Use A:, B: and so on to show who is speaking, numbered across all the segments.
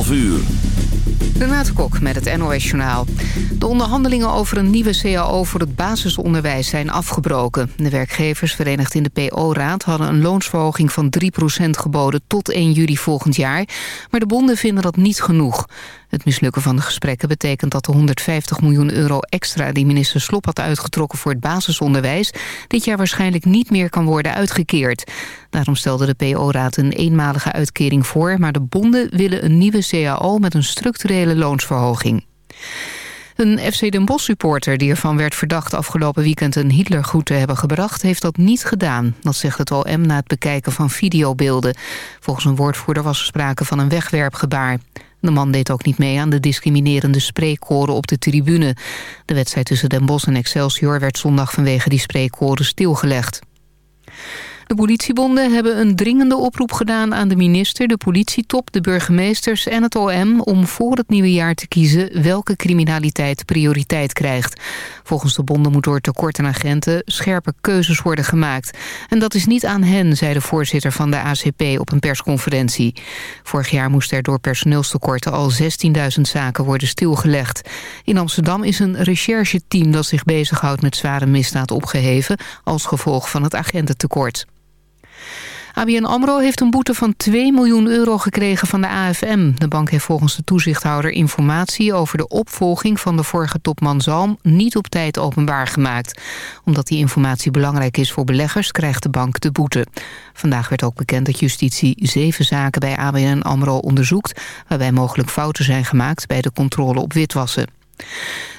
A: 11 uur.
B: Met het NOS Journaal. De onderhandelingen over een nieuwe CAO voor het basisonderwijs zijn afgebroken. De werkgevers verenigd in de PO-raad hadden een loonsverhoging van 3% geboden tot 1 juli volgend jaar. Maar de bonden vinden dat niet genoeg. Het mislukken van de gesprekken betekent dat de 150 miljoen euro extra... die minister Slop had uitgetrokken voor het basisonderwijs... dit jaar waarschijnlijk niet meer kan worden uitgekeerd. Daarom stelde de PO-raad een eenmalige uitkering voor... maar de bonden willen een nieuwe CAO met een structurele loonsverhoging. Een FC Den Bosch supporter die ervan werd verdacht afgelopen weekend een Hitlergroet te hebben gebracht, heeft dat niet gedaan. Dat zegt het OM na het bekijken van videobeelden. Volgens een woordvoerder was er sprake van een wegwerpgebaar. De man deed ook niet mee aan de discriminerende spreekkoren op de tribune. De wedstrijd tussen Den Bosch en Excelsior werd zondag vanwege die spreekkoren stilgelegd. De politiebonden hebben een dringende oproep gedaan aan de minister, de politietop, de burgemeesters en het OM om voor het nieuwe jaar te kiezen welke criminaliteit prioriteit krijgt. Volgens de bonden moet door tekort aan agenten scherpe keuzes worden gemaakt. En dat is niet aan hen, zei de voorzitter van de ACP op een persconferentie. Vorig jaar moest er door personeelstekorten al 16.000 zaken worden stilgelegd. In Amsterdam is een rechercheteam dat zich bezighoudt met zware misdaad opgeheven als gevolg van het agententekort. ABN AMRO heeft een boete van 2 miljoen euro gekregen van de AFM. De bank heeft volgens de toezichthouder informatie over de opvolging van de vorige topman Zalm niet op tijd openbaar gemaakt. Omdat die informatie belangrijk is voor beleggers krijgt de bank de boete. Vandaag werd ook bekend dat justitie zeven zaken bij ABN AMRO onderzoekt... waarbij mogelijk fouten zijn gemaakt bij de controle op witwassen.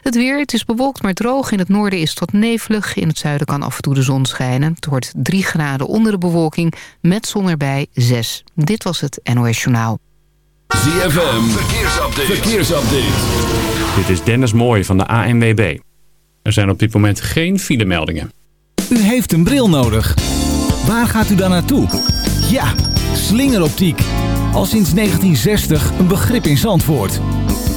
B: Het weer, het is bewolkt maar droog. In het noorden is het wat nevelig. In het zuiden kan af en toe de zon schijnen. Het wordt 3 graden onder de bewolking. Met zon erbij 6. Dit was het NOS Journaal.
A: ZFM, verkeersupdate. verkeersupdate.
C: Dit is Dennis Mooij van de ANWB. Er zijn op dit moment geen filemeldingen.
D: U heeft een bril nodig. Waar gaat u dan naartoe? Ja, slingeroptiek. Al sinds 1960 een begrip in Zandvoort.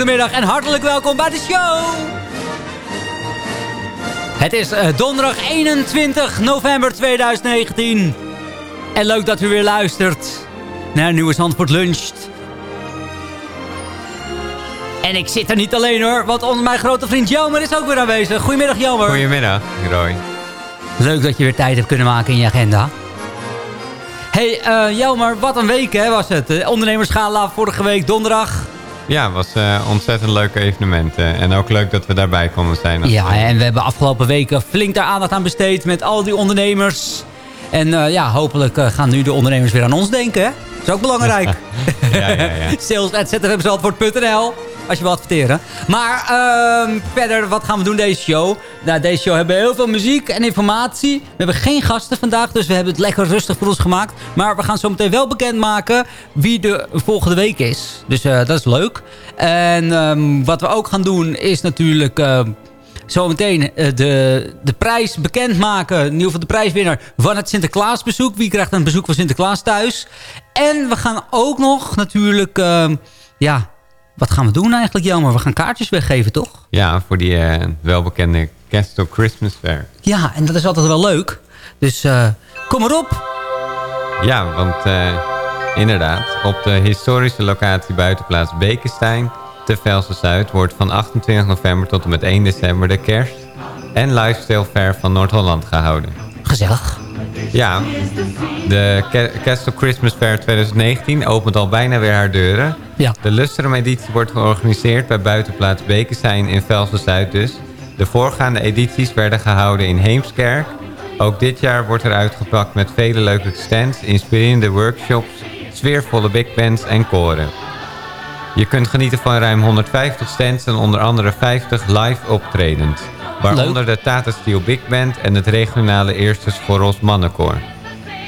E: Een hele goede middag
F: en
G: hartelijk welkom bij de show. Het is uh, donderdag 21 november 2019. En leuk dat u weer luistert naar Nieuwe Zandvoort Lunch. En ik zit er niet alleen hoor, want onze, mijn grote vriend Jelmer is ook weer aanwezig. Goedemiddag Jelmer.
H: Goedemiddag Roy.
G: Leuk dat je weer tijd hebt kunnen maken in je agenda. Hey uh, Jelmer, wat een week hè, was het. De ondernemersgala vorige week donderdag.
H: Ja, het was een uh, ontzettend leuk evenement. Uh, en ook leuk dat we daarbij konden zijn.
G: Ja, en we hebben afgelopen weken flink daar aandacht aan besteed met al die ondernemers. En uh, ja, hopelijk gaan nu de ondernemers weer aan ons denken. Hè? Dat is ook belangrijk.
H: ja, ja, ja.
G: Sales.zfmzandvoort.nl als je wil adverteren. Maar uh, verder, wat gaan we doen deze show? Nou, deze show hebben we heel veel muziek en informatie. We hebben geen gasten vandaag, dus we hebben het lekker rustig voor ons gemaakt. Maar we gaan zo meteen wel bekendmaken wie de volgende week is. Dus uh, dat is leuk. En um, wat we ook gaan doen is natuurlijk... Uh, zometeen de, de prijs bekendmaken. In ieder geval de prijswinnaar van het Sinterklaasbezoek. Wie krijgt een bezoek van Sinterklaas thuis? En we gaan ook nog natuurlijk... Uh, ja, wat gaan we doen eigenlijk, Jelmer? We gaan kaartjes weggeven, toch?
H: Ja, voor die uh, welbekende Castle Christmas Fair.
G: Ja, en dat is altijd wel leuk. Dus uh, kom erop.
H: Ja, want uh, inderdaad, op de historische locatie buitenplaats Bekenstein... te Velsen-Zuid wordt van 28 november tot en met 1 december de kerst... en Lifestyle Fair van Noord-Holland gehouden.
G: Gezellig.
H: Ja, de Castle Christmas Fair 2019 opent al bijna weer haar deuren.
G: Ja.
H: De Lustrum-editie wordt georganiseerd bij buitenplaats Bekenstein in Velsen-Zuid dus. De voorgaande edities werden gehouden in Heemskerk. Ook dit jaar wordt er uitgepakt met vele leuke stands, inspirerende workshops, sfeervolle big bands en koren. Je kunt genieten van ruim 150 stands en onder andere 50 live optredens. Waaronder de Tata Steel Big Band en het regionale Eerste Schoros Mannenkoor.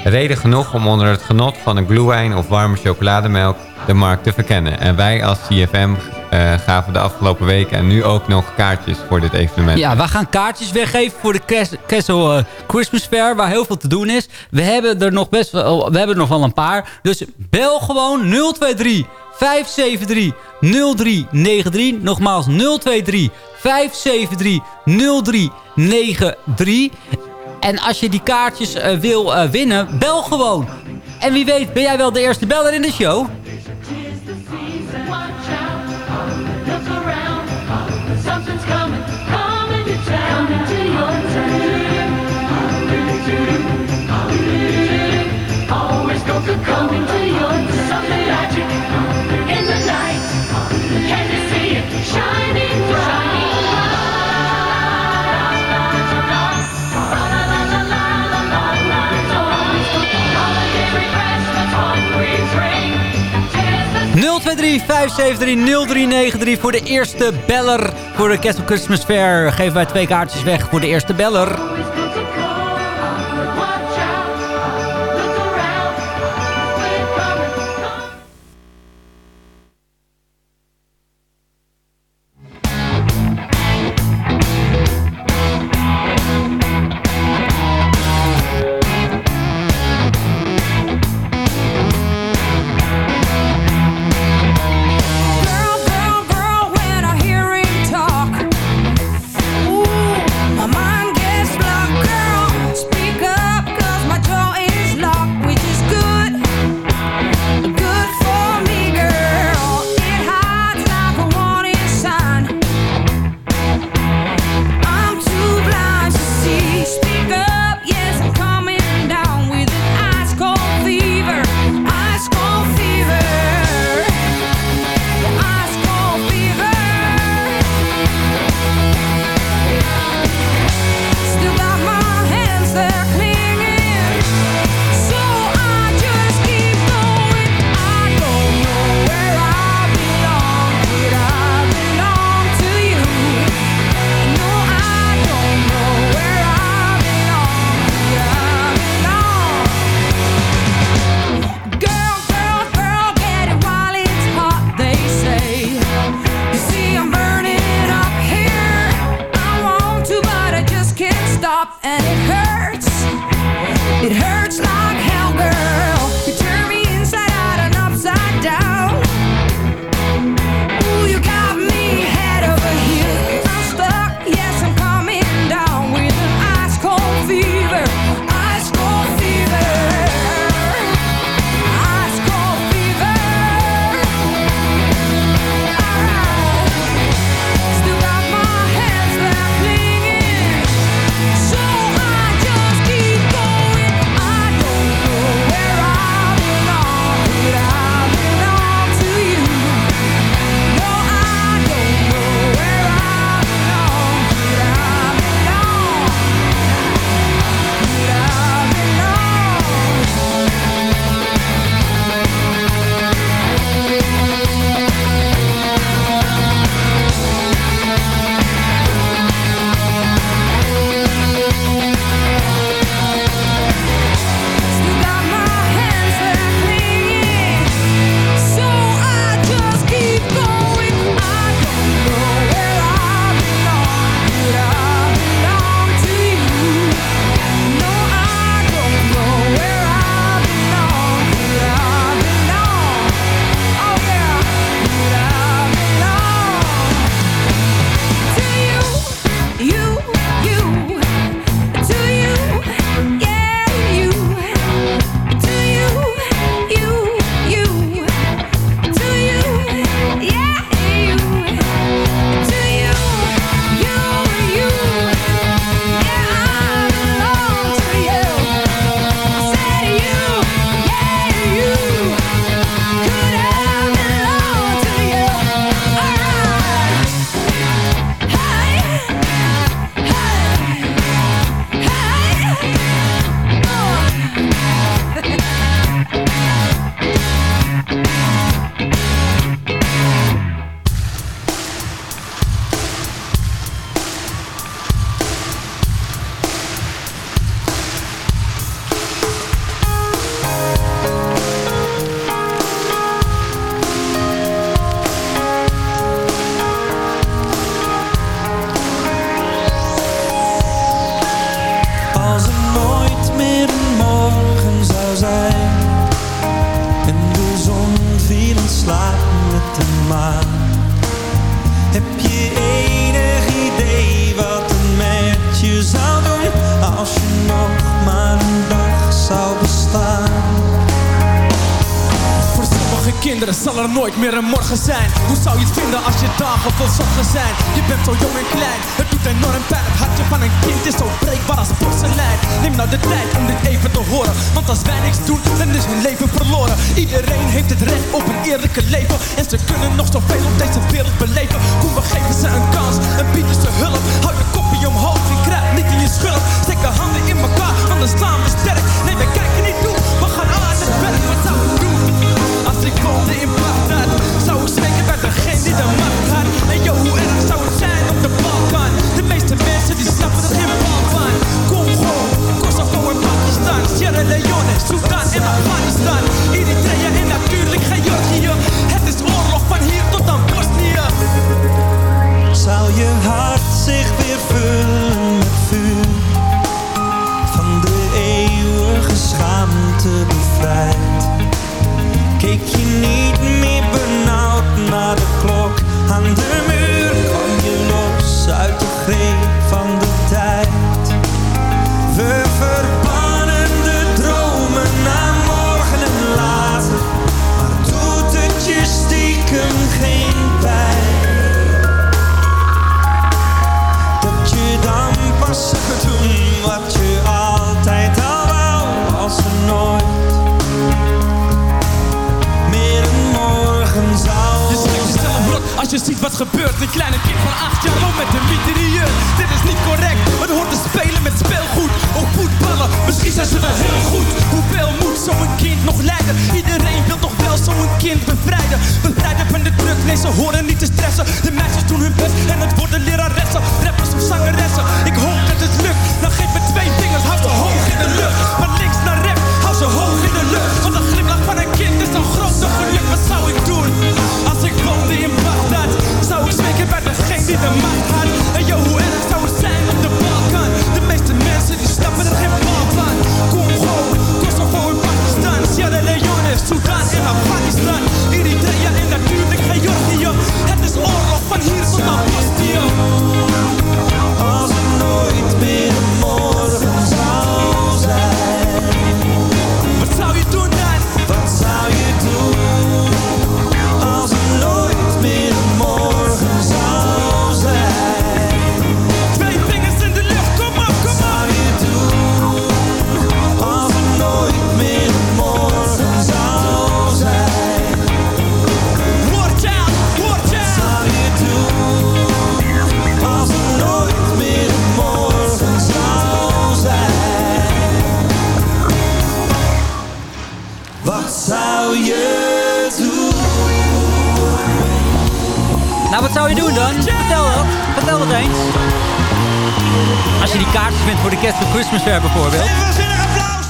H: Reden genoeg om onder het genot van een glühwein of warme chocolademelk de markt te verkennen. En wij als CFM uh, gaven de afgelopen weken en nu ook nog kaartjes voor dit evenement.
G: Ja, we gaan kaartjes weggeven voor de Kessel uh, Christmas Fair, waar heel veel te doen is. We hebben er nog best wel, we hebben er nog wel een paar. Dus bel gewoon 023 573 0393. Nogmaals 023 573 0393. En als je die kaartjes uh, wil uh, winnen, bel gewoon. En wie weet, ben jij wel de eerste beller in de show? Coming to your 0393 voor de eerste beller. Voor de Castle Christmas Fair geven wij twee kaartjes weg voor de eerste beller.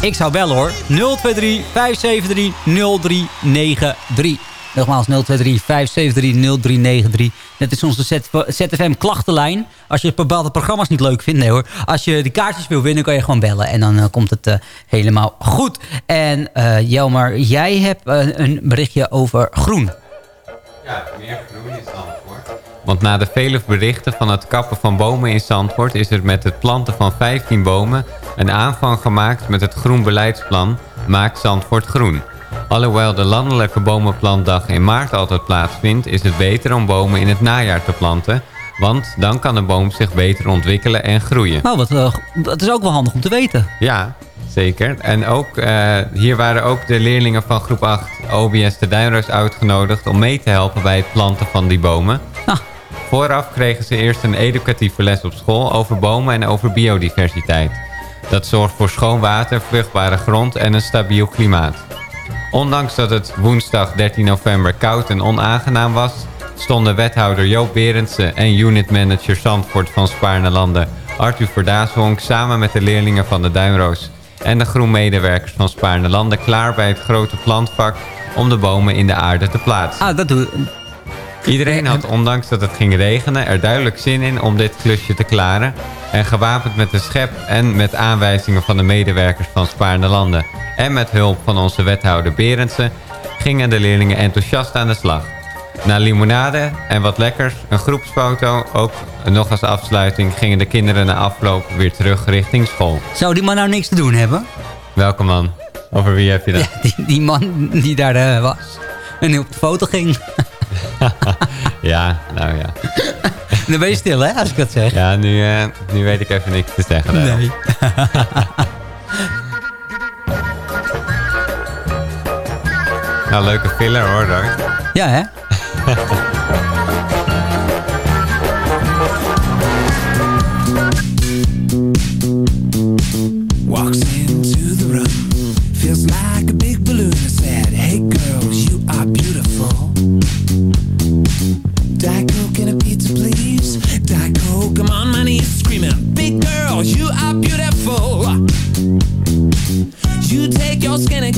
G: Ik zou bellen hoor. 023 573 0393. Nogmaals 023 573 0393. Dat is onze ZFM klachtenlijn. Als je bepaalde programma's niet leuk vindt, nee hoor. Als je die kaartjes wil winnen, kan je gewoon bellen. En dan eh, komt het eh, helemaal goed. En uh, Jelmer, jij hebt een berichtje over groen.
H: Ja, meer groen is dan voor. Want na de vele berichten van het kappen van bomen in Zandvoort... is er met het planten van 15 bomen een aanvang gemaakt met het groen beleidsplan... Maak Zandvoort Groen. Alhoewel de landelijke bomenplantdag in maart altijd plaatsvindt... is het beter om bomen in het najaar te planten... Want dan kan de boom zich beter ontwikkelen en groeien.
G: Nou, wat, eh, dat is ook wel handig om te weten.
H: Ja, zeker. En ook, eh, hier waren ook de leerlingen van groep 8 OBS de Duinroos uitgenodigd... om mee te helpen bij het planten van die bomen.
G: Ah.
H: Vooraf kregen ze eerst een educatieve les op school over bomen en over biodiversiteit. Dat zorgt voor schoon water, vruchtbare grond en een stabiel klimaat. Ondanks dat het woensdag 13 november koud en onaangenaam was... stonden wethouder Joop Berendsen en unitmanager Zandvoort van Spaarne Landen... Arthur Verdaaswonk samen met de leerlingen van de Duinroos... en de groenmedewerkers van Spaarne Landen klaar bij het grote plantvak... om de bomen in de aarde te plaatsen.
G: Ah, dat doe
H: Iedereen had, ondanks dat het ging regenen, er duidelijk zin in om dit klusje te klaren. En gewapend met de schep en met aanwijzingen van de medewerkers van Spaarne Landen. En met hulp van onze wethouder Berendsen gingen de leerlingen enthousiast aan de slag. Na limonade en wat lekkers, een groepsfoto, ook nog als afsluiting... gingen de kinderen na afloop weer terug richting school.
G: Zou die man nou niks te doen hebben?
H: Welke man? Over wie heb je dat?
G: Die, man die daar eh, was en op de foto ging.
H: ja, nou ja.
G: Dan ben je stil, hè, als ik dat zeg.
H: Ja, nu, eh, nu weet ik even niks te zeggen. daarom.
G: Nee.
H: nou, leuke filler hoor, Roy.
G: Ja, hè?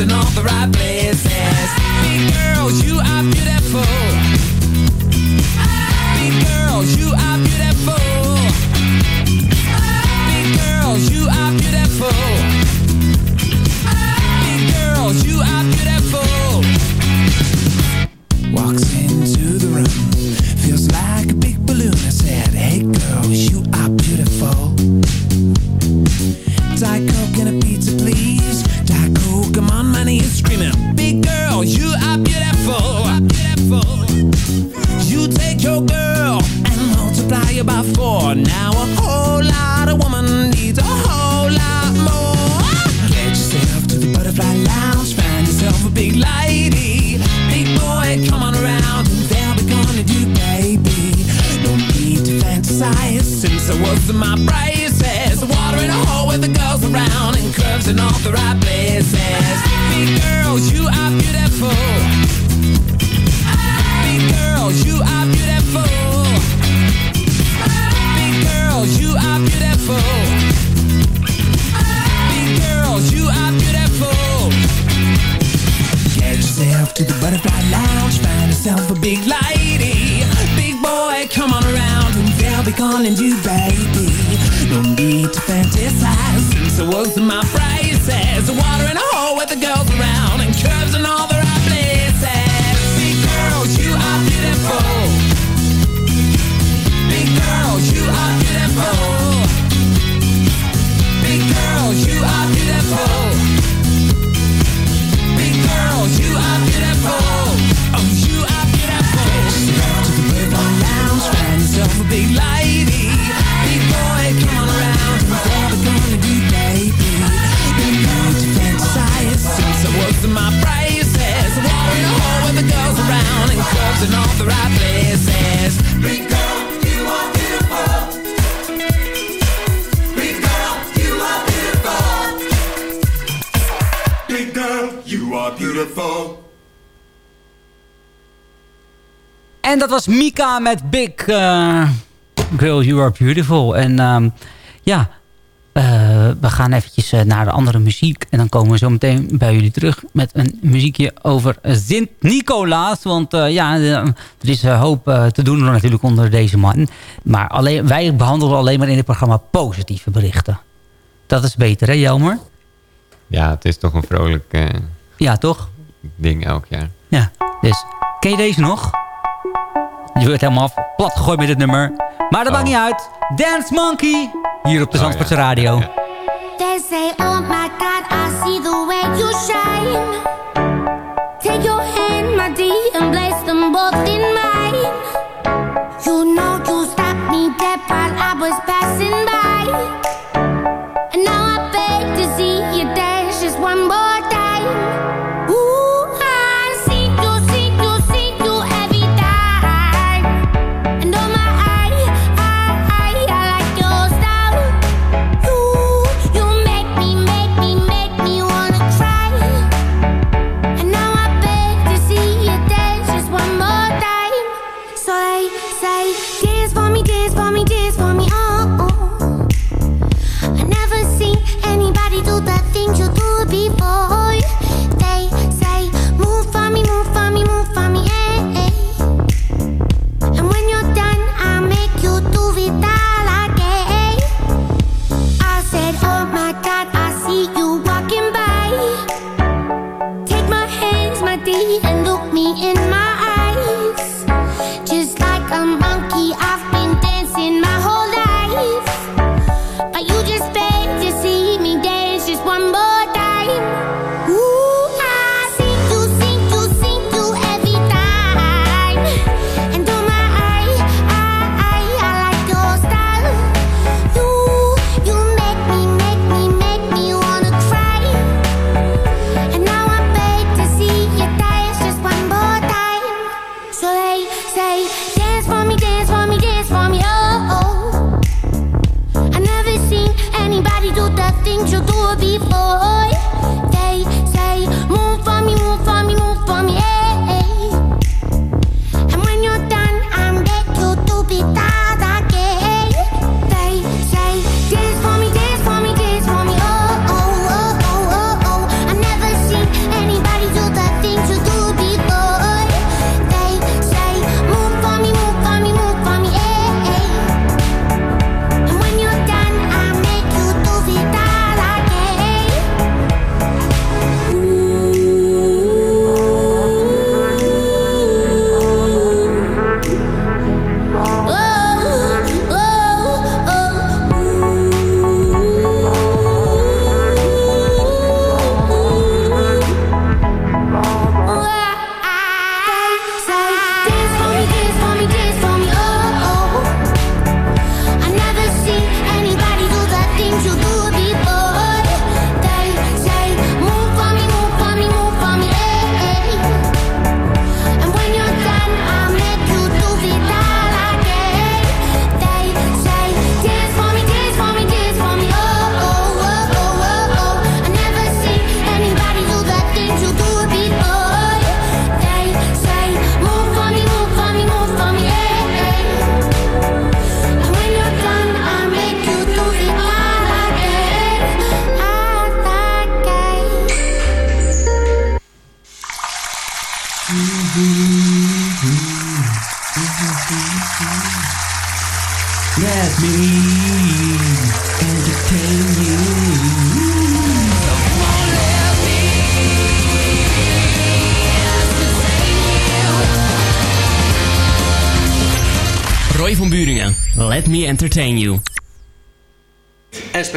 E: In all the right places. Big girls, you are
G: dat was Mika met Big eh, Girl, You Are Beautiful. En ehm, ja, eh, we gaan eventjes eh, naar de andere muziek. En dan komen we zo meteen bij jullie terug met een muziekje over Sint-Nicolaas. Want ja, er is hoop te doen natuurlijk onder deze man. Maar alleen, wij behandelen alleen maar in het programma positieve berichten. Dat is beter, hè Jelmer?
H: Ja, het is toch een vrolijk
G: Ja, toch?
H: ding elk jaar.
G: Ja, dus ken je deze nog? Je wordt helemaal af, plat gegooid met het nummer. Maar dat maakt niet uit. Dance Monkey, hier op de Zandvoortse Radio.
I: They say, oh my God, I see the way you shine. say, dance for me, dance for me, dance.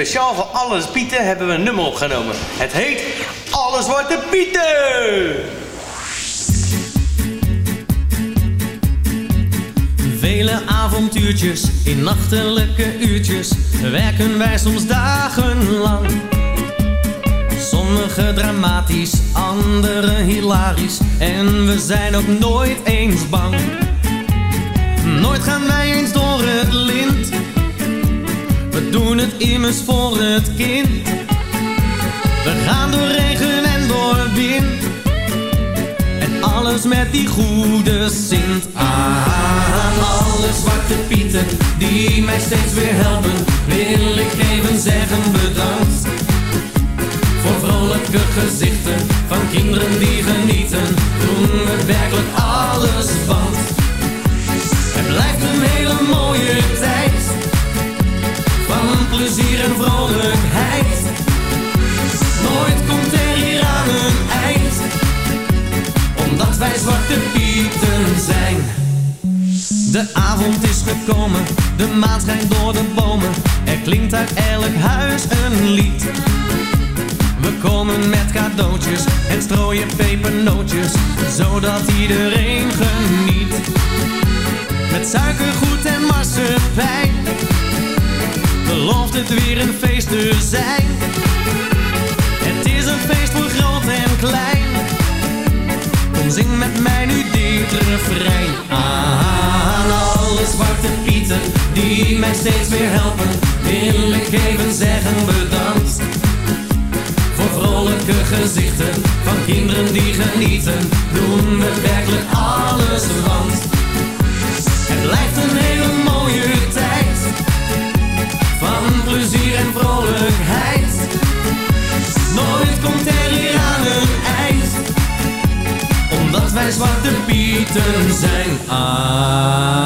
J: Speciaal voor alle Pieten hebben we een nummer opgenomen. Het heet Alle Zwarte Pieten!
K: Vele avontuurtjes in nachtelijke uurtjes werken wij soms dagenlang. Sommige dramatisch, andere hilarisch en we zijn ook nooit eens bang. Nooit gaan wij eens door het lint, doen het immers voor het kind. We gaan door regen en door wind. En alles met die goede Sint. Aan alle zwarte pieten die mij steeds weer helpen wil ik even zeggen bedankt. Voor vrolijke gezichten van kinderen die genieten doen we werkelijk alles want het blijft een hele mooie tijd plezier en vrolijkheid nooit komt er hier aan een eind omdat wij zwarte pieten zijn. De avond is gekomen, de maan schijnt door de bomen. Er klinkt uit elk huis een lied. We komen met cadeautjes en strooien pepernootjes, zodat iedereen geniet. Met suikergoed en marsepein, belooft het weer een feest te zijn. Het is een feest voor groot en klein. Kom zing met mij nu dit refrein Aan alle zwarte pieten Die mij steeds weer helpen Wil ik even zeggen bedankt Voor vrolijke gezichten Van kinderen die genieten Doen we werkelijk alles want Het blijft een hele Van plezier en vrolijkheid. Nooit komt er hier aan een eind. Omdat wij zwarte pieten zijn. Ah,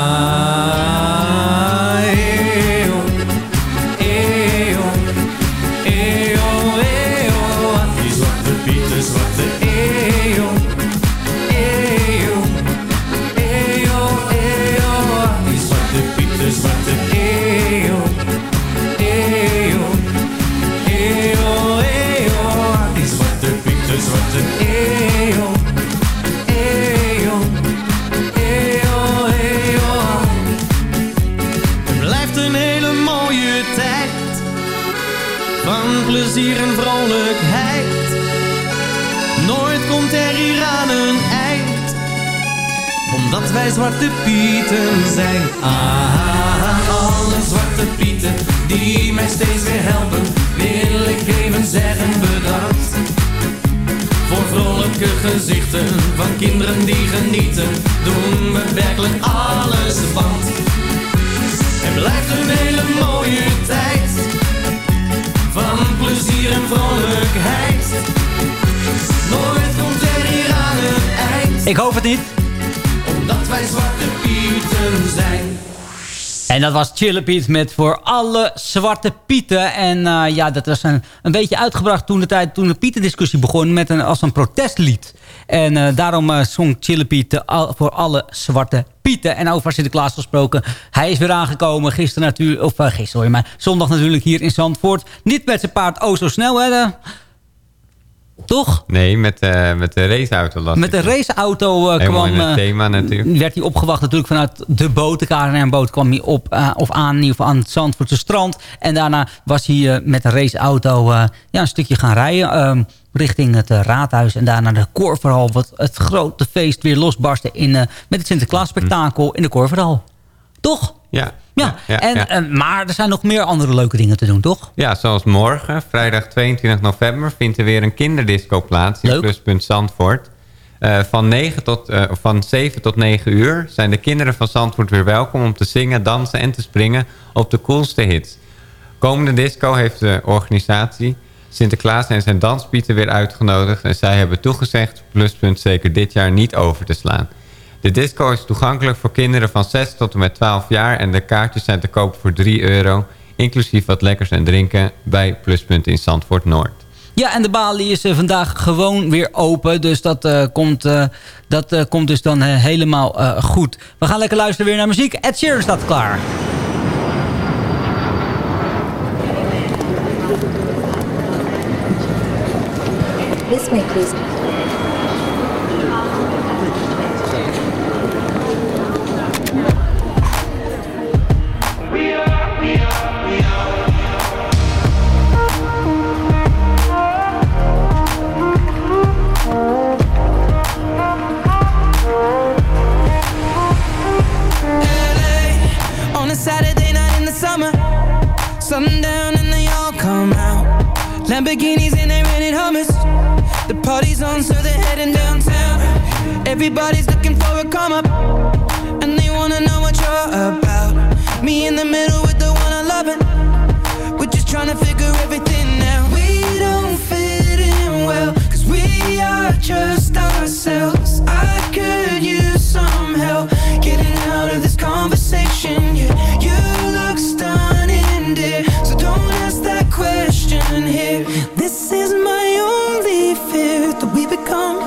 K: zwarte pieten zijn. Ah, alle zwarte pieten die mij steeds weer helpen, wil ik even zeggen bedankt. Voor vrolijke gezichten van kinderen die genieten, doen we werkelijk alles wat. Het blijft een hele mooie tijd, van plezier en vrolijkheid. Nooit komt er hier aan het eind. Ik
G: hoop het niet.
K: Zwarte pieten zijn.
G: En dat was Chille Piet met voor alle zwarte pieten. En eh, ja, dat was een, een beetje uitgebracht toen de, tijd, toen de pietendiscussie begon met een, als een protestlied. En eh, daarom uh, zong Chille Piet de al- voor alle zwarte pieten. En over Sinterklaas gesproken. Hij is weer aangekomen gisteren natuurlijk, of gisteren hoor maar, zondag natuurlijk hier in Zandvoort. Niet met zijn paard oh zo snel hè. Toch?
H: Nee, met, eh, met de raceauto las
G: Met de raceauto uh, kwam...
H: het
G: eh,
H: thema natuurlijk.
G: werd hij opgewacht natuurlijk vanuit de boot. De KNRM-boot kwam hij op of aan, aan het Zandvoortse strand. En daarna was hij met een raceauto ja, een stukje gaan rijden. ehm, richting het raadhuis. En daarna de Korverhal. Wat het grote feest weer losbarstte in, met het Sinterklaas-spektakel in de Korverhal. Toch?
H: Ja.
G: Ja,
H: ja,
G: en,
H: ja.
G: eh, maar er zijn nog meer andere leuke dingen te doen, toch?
H: Ja, zoals morgen, vrijdag 22 november, vindt er weer een kinderdisco plaats in Pluspunt Zandvoort. Eh, van, 9 tot, eh, van 7 tot 9 uur zijn de kinderen van Zandvoort weer welkom om te zingen, dansen en te springen op de coolste hits. Komende disco heeft de organisatie Sinterklaas en zijn danspieten weer uitgenodigd en zij hebben toegezegd Pluspunt zeker dit jaar niet over te slaan. De disco is toegankelijk voor kinderen van 6 tot en met 12 jaar en de kaartjes zijn te koop voor 3 euro, inclusief wat lekkers en drinken bij Pluspunt in Zandvoort Noord.
G: Ja, en de balie is eh, vandaag gewoon weer open. Dus dat, eh, komt, eh, dat eh, komt dus dan helemaal eh, goed. We gaan lekker luisteren weer naar muziek. Ed Sheeran staat klaar.
L: This way, please.
M: Sundown and they all come out. Lamborghinis and they rented Hummers. The party's on, so they're heading downtown. Everybody's looking for a come up, and they wanna know what you're about. Me in the middle with the one I love it. We're just trying to figure everything out. We don't fit in well, cause we are just ourselves. I could use some help getting out of this conversation. Yeah, you here. This is my only fear that we become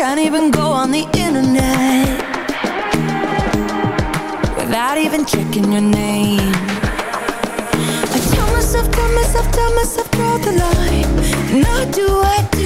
M: can't even go on the internet Without even checking your name. I tell myself, tell myself, tell myself, draw the line. Now do I do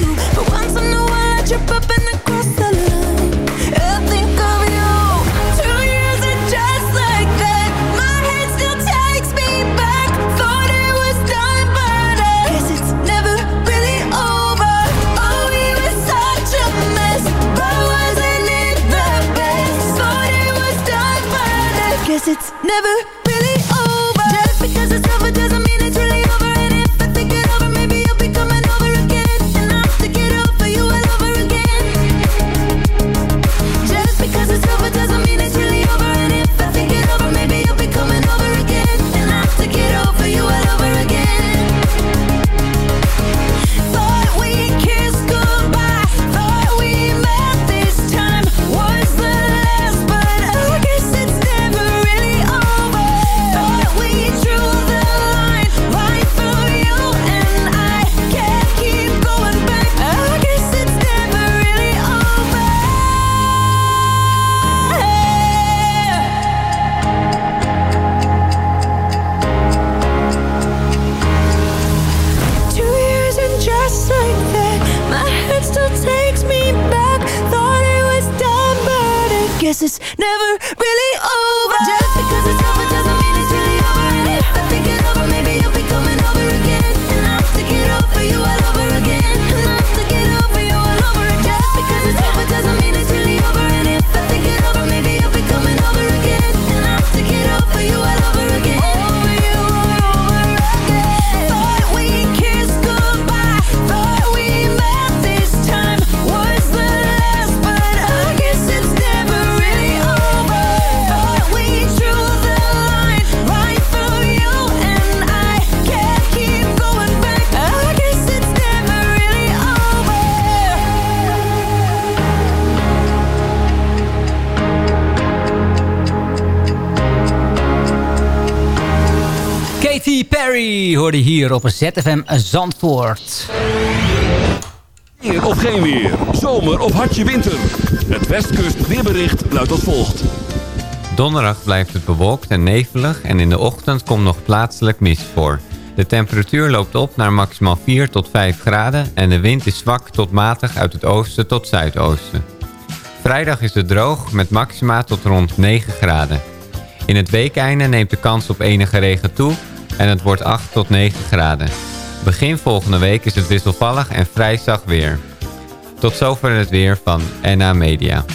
G: Perry hoorde hier op een ZFM Zandvoort.
A: Weer of geen weer. Zomer of hartje winter. Het Westkust weerbericht luidt als volgt.
H: Donderdag blijft het bewolkt en nevelig en in de ochtend komt nog plaatselijk mist voor. De temperatuur loopt op naar maximaal 4 tot 5 graden en de wind is zwak tot matig uit het oosten tot zuidoosten. Vrijdag is het droog met maxima tot rond 9 graden. In het weekeinde neemt de kans op enige regen toe en het wordt 8 tot 9 graden. Begin volgende week is het wisselvallig en vrij zacht weer. Tot zover het weer van NA Media.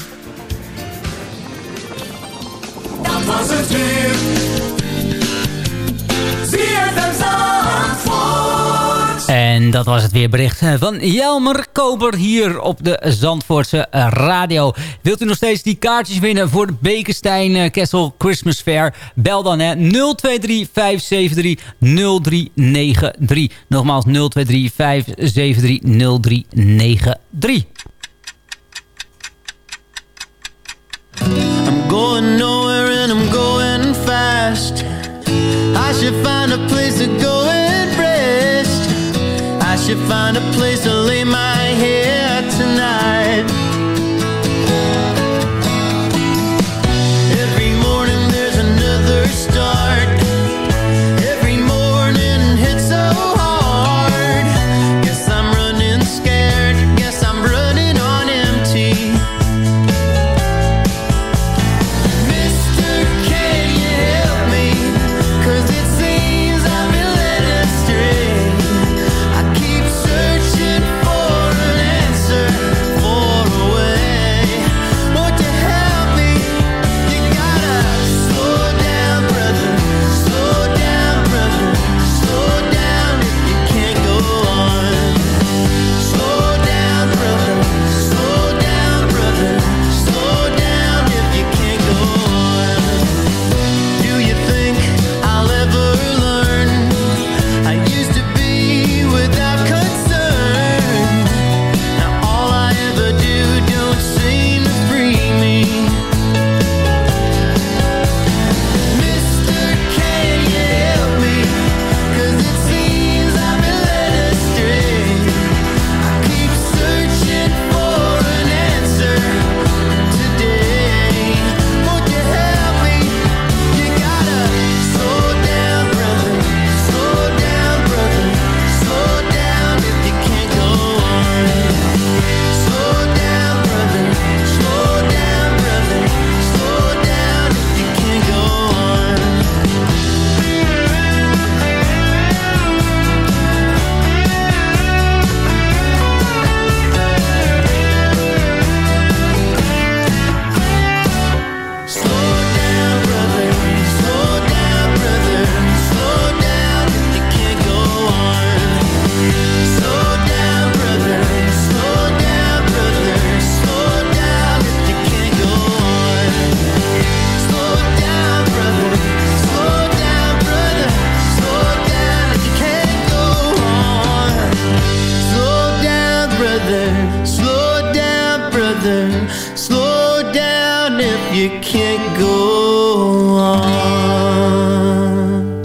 E: Dat was het
G: weerbericht van Jelmer Koper hier op de Zandvoortse radio. Wilt u nog steeds die kaartjes winnen voor de Bekenstein eh, Kessel Christmas Fair? Bel dan hè 023 573 0393. Nogmaals 023 573 0393.
N: I'm going nowhere and I'm going fast. I should find a place to go should find a place to lay my head tonight.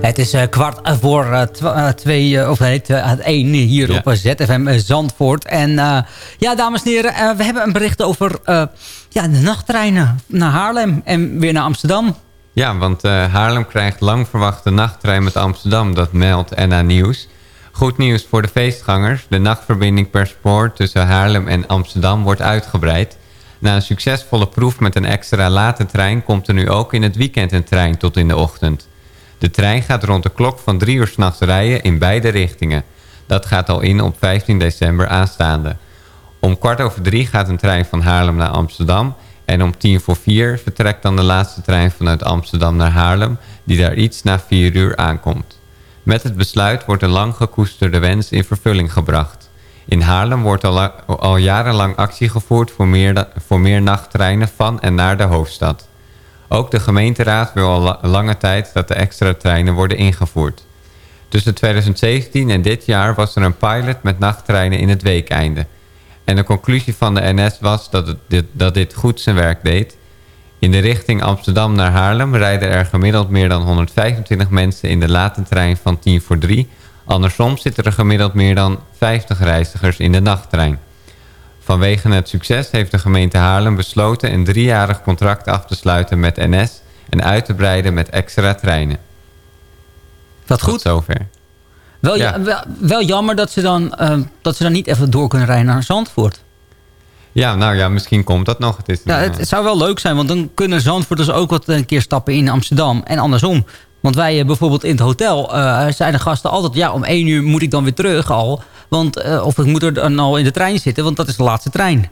G: Het is eh, kwart voor eh, eh, twee, of nee, eh, één hier op ZFM Zandvoort. En ja, dames en heren, we hebben een bericht over ja, de nachttreinen naar Haarlem en weer naar Amsterdam.
H: Ja, want Haarlem krijgt lang verwachte nachttrein met Amsterdam. Dat meldt NA Nieuws. Goed nieuws voor de feestgangers. De nachtverbinding per spoor tussen Haarlem en Amsterdam wordt uitgebreid. Na een succesvolle proef met een extra late trein... komt er nu ook in het weekend een trein tot in de ochtend. De trein gaat rond de klok van drie uur s'nachts rijden in beide richtingen. Dat gaat al in op 15 december aanstaande. Om kwart over drie gaat een trein van Haarlem naar Amsterdam... en om tien voor vier vertrekt dan de laatste trein vanuit Amsterdam naar Haarlem... die daar iets na vier uur aankomt. Met het besluit wordt een lang gekoesterde wens in vervulling gebracht. In Haarlem wordt al, al jarenlang actie gevoerd voor meer, voor meer nachttreinen van en naar de hoofdstad. Ook de gemeenteraad wil al la- lange tijd dat de extra treinen worden ingevoerd. Tussen 2017 en dit jaar was er een pilot met nachttreinen in het weekeinde. En de conclusie van de NS was dat, het, dit, dat dit goed zijn werk deed. In de richting Amsterdam naar Haarlem rijden er gemiddeld meer dan 125 mensen in de late trein van 10 voor 3. Andersom zitten er gemiddeld meer dan 50 reizigers in de nachttrein. Vanwege het succes heeft de gemeente Haarlem besloten een driejarig contract af te sluiten met NS en uit te breiden met extra treinen.
G: Wat goed.
H: Tot zover.
G: Wel,
H: Ja.
G: ja. wel, wel jammer dat ze, dan, eh, dat ze dan niet even door kunnen rijden naar Zandvoort.
H: Ja, nou ja, misschien komt dat nog. Het is
G: Ja, het, het zou wel leuk zijn, want dan kunnen Zandvoorters ook wat een keer stappen in Amsterdam. En andersom. Want wij eh, bijvoorbeeld in het hotel eh, zijn de gasten altijd... ja, om één uur moet ik dan weer terug al. Want, eh, of ik moet er dan al in de trein zitten, want dat is de laatste trein.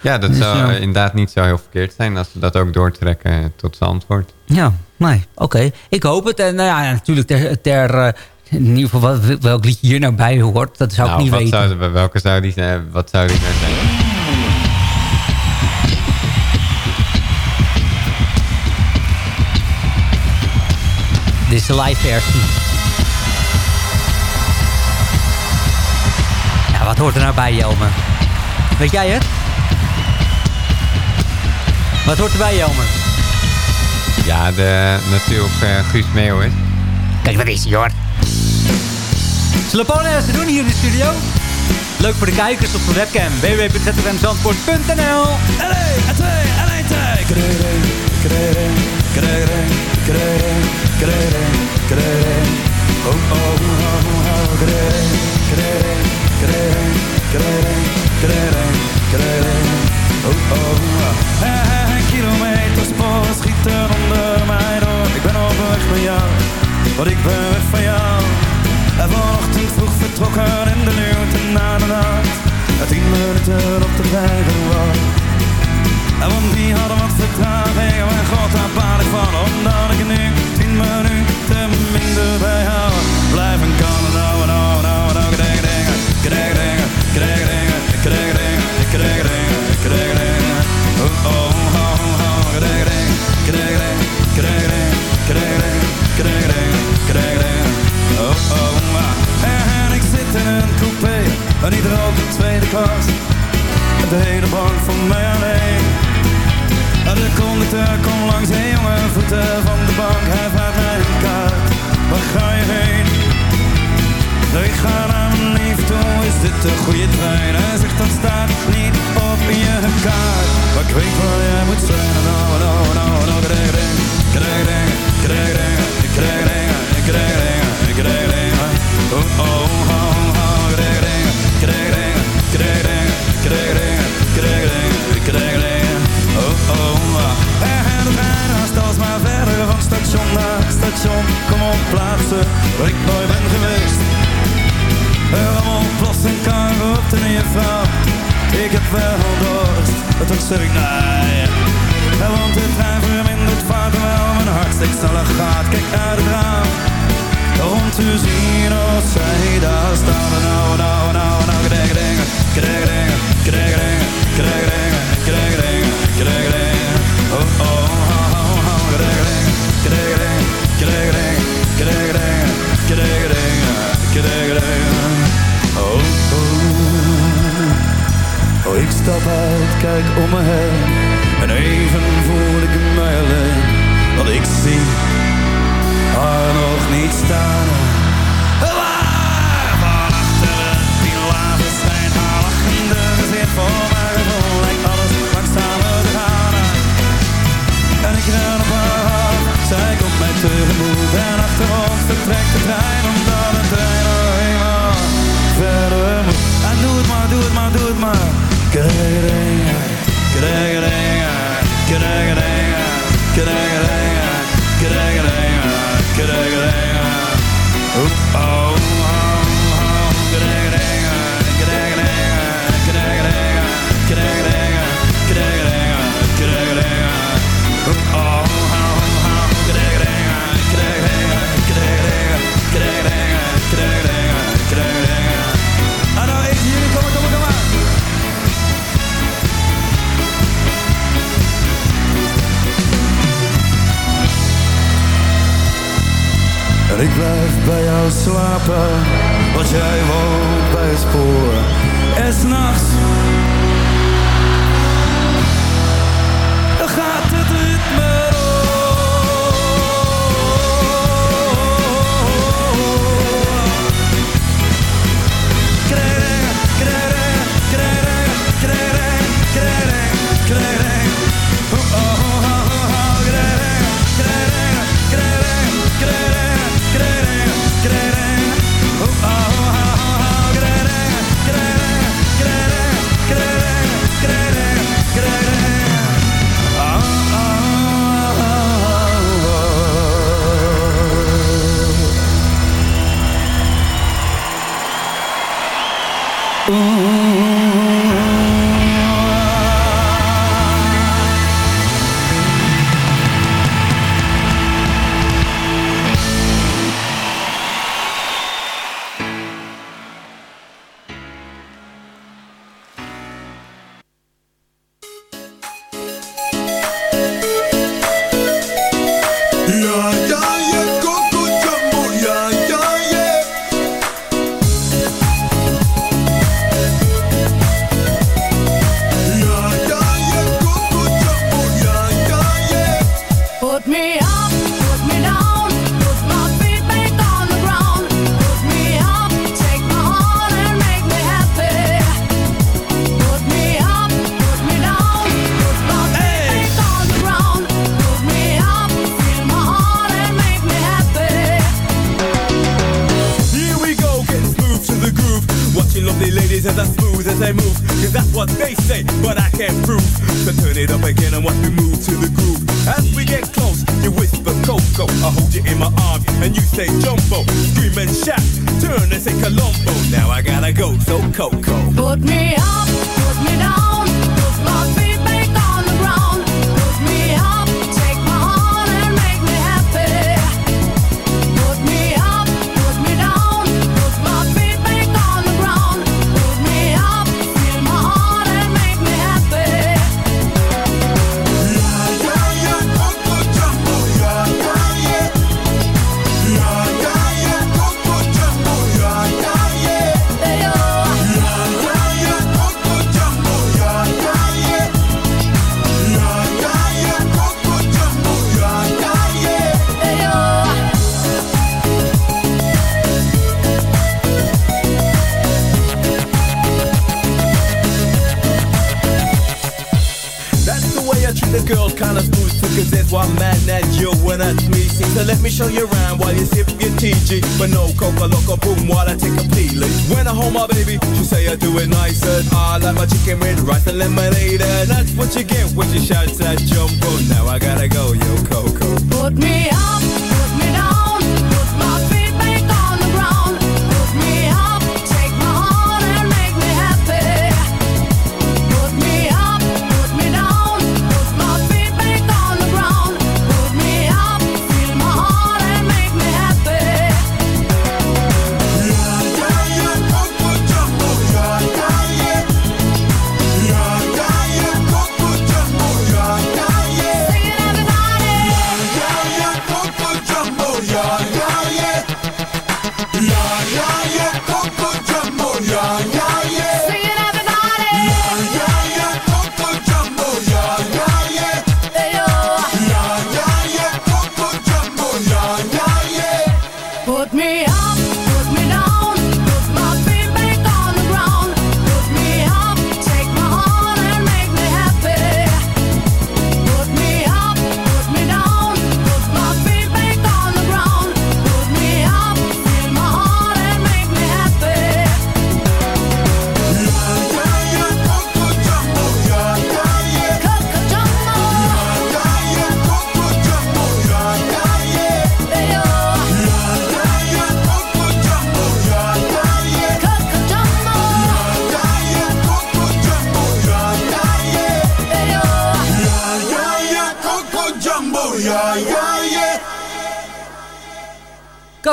H: Ja, dat
G: Dus,
H: zou inderdaad niet zo heel verkeerd zijn als ze dat ook doortrekken tot zijn antwoord.
G: Ja, nee, oké. Ik hoop het. En nou ja, natuurlijk ter... ter in ieder geval welk liedje hier nou bij hoort, dat zou
H: nou,
G: ik niet
H: wat
G: weten.
H: Zou, welke zou die zijn? Wat zou die nou zijn?
G: Dit is de live versie. Ja, wat hoort er nou bij, Jelmer? Weet jij het? Wat hoort er bij, Jelmer?
H: Ja, de, natuurlijk uh, eh, Guus is.
G: Kijk, wat is hij, hoor. Slapone, ze doen hier in de studio. Leuk voor de kijkers op de webcam. www.zfmzandvoort.nl
O: Allee, twee, allee, twee creeré, creeré. Oh, oh, oh, oh, creeré, creeré, creeré, creeré, creeré, creeré. Oh, oh, En kilometers vol schieten onder mij door. Ik ben op weg van jou, want ik ben weg van jou. En vanochtend vroeg vertrokken in de luwte na de nacht. Na tien minuten op de rijden En want die hadden wat vertraging, mijn god, daar baal ik van, omdat ik nu minuten minder bij haar blijven kan.
P: When I hold my baby, she say I do it nicer. I like my chicken with rice and lemonade. And that's what you get when you shout that jumbo. Now I gotta go, yo, Coco.
Q: Put me up,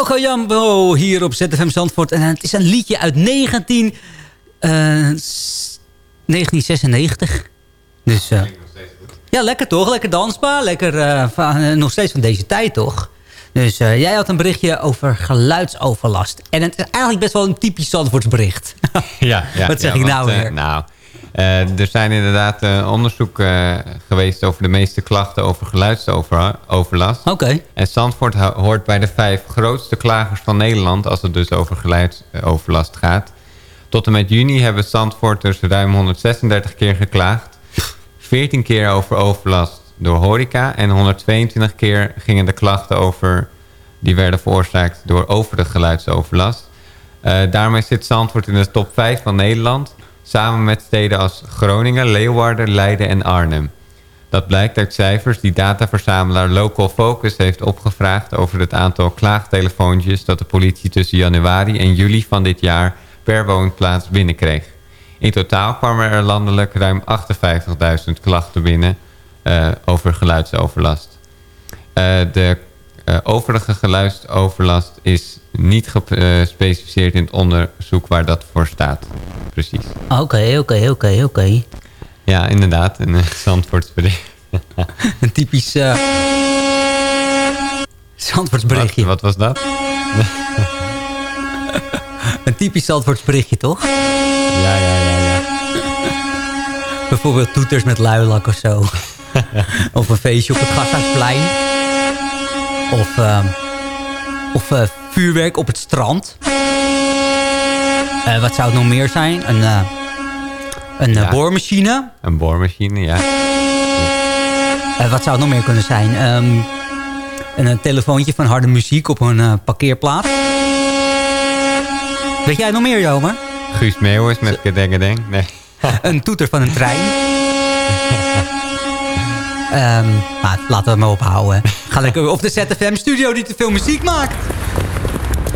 G: Coco Jumbo hier op ZFM Zandvoort. En het is een liedje uit 19, eh, s- 1996. Dus eh, ja, lekker toch? Lekker dansbaar. Lekker eh, van, eh, nog steeds van deze tijd toch? Dus eh, jij had een berichtje over geluidsoverlast. En het is eigenlijk best wel een typisch Zandvoorts bericht.
H: Ja, ja,
G: Wat zeg
H: ja,
G: ik nou
H: want, eh,
G: weer?
H: nou, eh, er zijn inderdaad eh, onderzoek eh, geweest over de meeste klachten over geluidsoverlast.
G: Oké.
H: En Zandvoort ho- hoort bij de vijf grootste klagers van Nederland als het dus over geluidsoverlast gaat. Tot en met juni hebben Zandvoorters ruim 136 keer geklaagd. 14 keer over overlast door horeca en 122 keer gingen de klachten over die werden veroorzaakt door overige geluidsoverlast. Eh, daarmee zit Zandvoort in de top 5 van Nederland. Samen met steden als Groningen, Leeuwarden, Leiden en Arnhem. Dat blijkt uit cijfers die dataverzamelaar Local Focus heeft opgevraagd... over het aantal klaagtelefoontjes dat de politie tussen januari en juli van dit jaar... per woonplaats binnenkreeg. In totaal kwamen er landelijk ruim 58.000 klachten binnen eh, over geluidsoverlast. Eh, de eh, overige geluidsoverlast is niet gespecificeerd in het onderzoek waar dat voor staat. Precies.
G: Oké, oké, oké, oké.
H: Ja, inderdaad. Een uh, Zandvoortsbericht.
G: een typisch uh, Zandvoortsberichtje.
H: Wat, wat was dat?
G: een typisch Zandvoortsberichtje, toch?
H: Ja, ja, ja, ja.
G: Bijvoorbeeld toeters met luilak of zo. of een feestje op het Gasthuisplein. Of, uh, of uh, vuurwerk op het strand. Eh, wat zou het nog meer zijn? Een, eh, een eh, boormachine.
H: Een boormachine, ja.
G: Wat zou het nog meer kunnen zijn? Ehm, een, een, telefoontje van harde muziek op een parkeerplaats. Weet jij nog meer, Jomer?
H: Guus Meeuwis met Gedengedeng. Nee.
G: een toeter van een trein. Ehm, maar laten we het maar ophouden. Ga lekker op de ZFM-studio die te veel muziek maakt.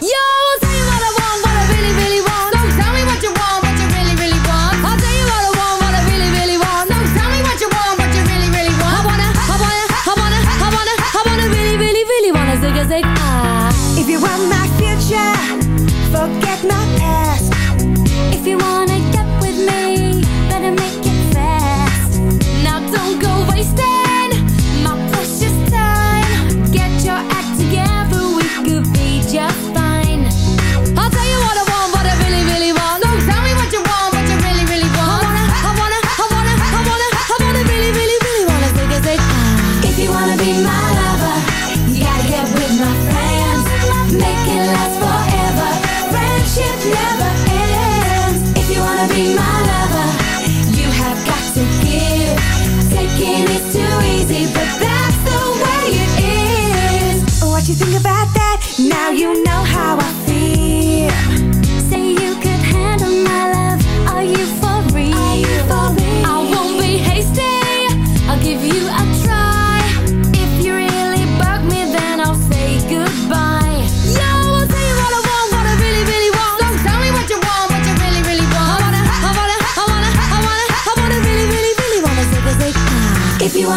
M: Yo! thinking it's too easy, but that's the way it is. What you think about that? Now you know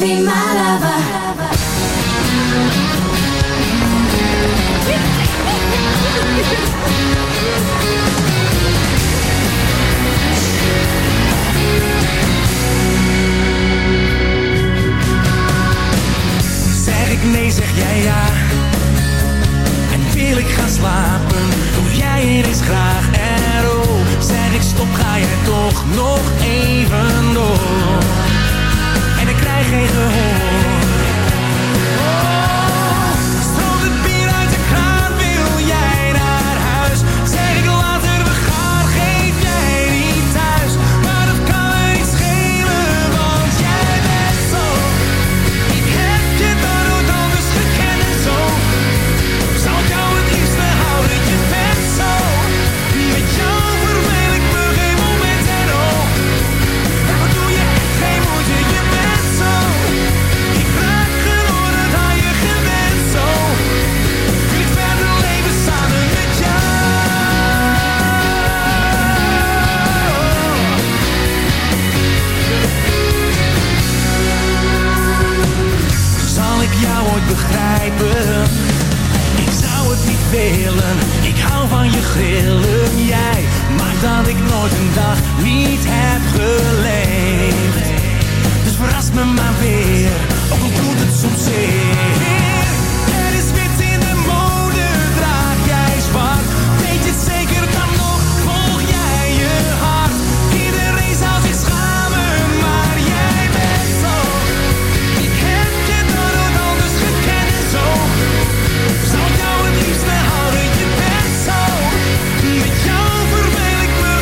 M: be my lover